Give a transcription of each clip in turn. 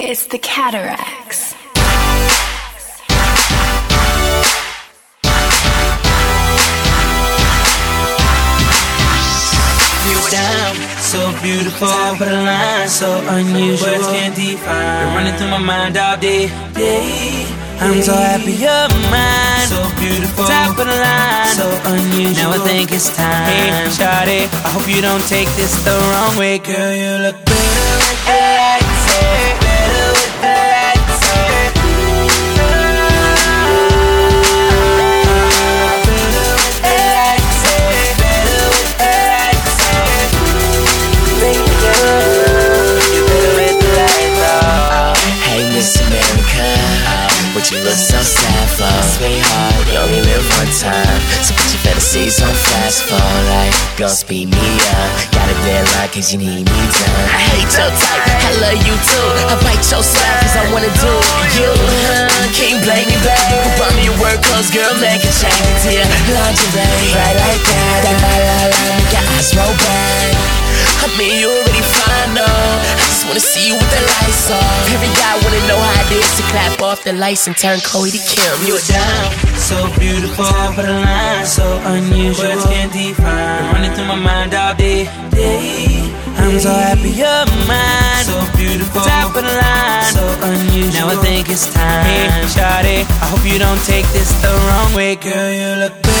It's the Cataracs. You down, so beautiful, top of the line, so unusual. Words can't define. Been running through my mind all day, day. I'm so happy you're mine. So beautiful, top of the line, so unusual. Now I think it's time. Hey, Shawty, I hope you don't take this the wrong way, girl. You look better with the lights look so sad for? Sweetheart, you only live one time, so put your fantasies on fast forward. Like, gon' speed me up. Got a deadline cause you need me done. I hate your type, I love you too. I bite your side cause I wanna do you. Huh? Can't blame me, babe. Buy me your work clothes, girl, make a change into your lingerie. Right like that, that Every guy wanna know how it is to clap off the lights and turn Khloe to Kim. You're down, so beautiful, of the line, so unusual. Words can't define. Running through my mind all day, day. I'm so happy you're mine. So beautiful, top of the line, so unusual. Now I think it's time. Hey, Shawty, I hope you don't take this the wrong way, girl. You look better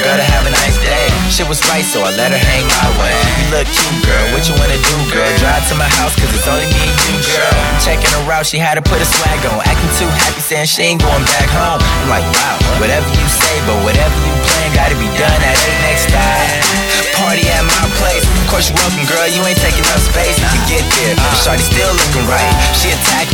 girl to have a nice day. Shit was right, so I let her hang my way. You look cute, girl. What you wanna do, girl? Drive to my house, cause it's only me and you, girl. Checking her out, she had to put a swag on. Acting too happy, saying she ain't going back home. I'm like, wow, whatever you say, but whatever you plan, gotta be done at the next stop. Party at my place. Of course, you're welcome, girl. You ain't taking up space to get there. Shawty still looking right. She attacked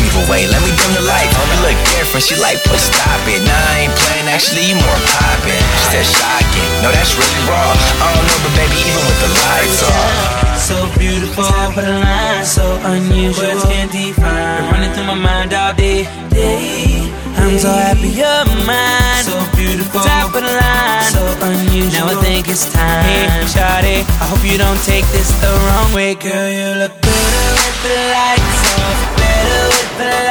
different. She like, push, stop it. Nah, I ain't playing. Actually, you more poppin'. She said, shocking. No, that's really raw. I don't know, but baby, even with the lights off. So beautiful, top of the line, so unusual. Words can't define. Been running through my mind all day, day. I'm so happy you're mine. So beautiful, top of the line, so unusual. Now I think it's time. Hey, Shawty, I hope you don't take this the wrong way, girl. You look better with the lights off, better with the lights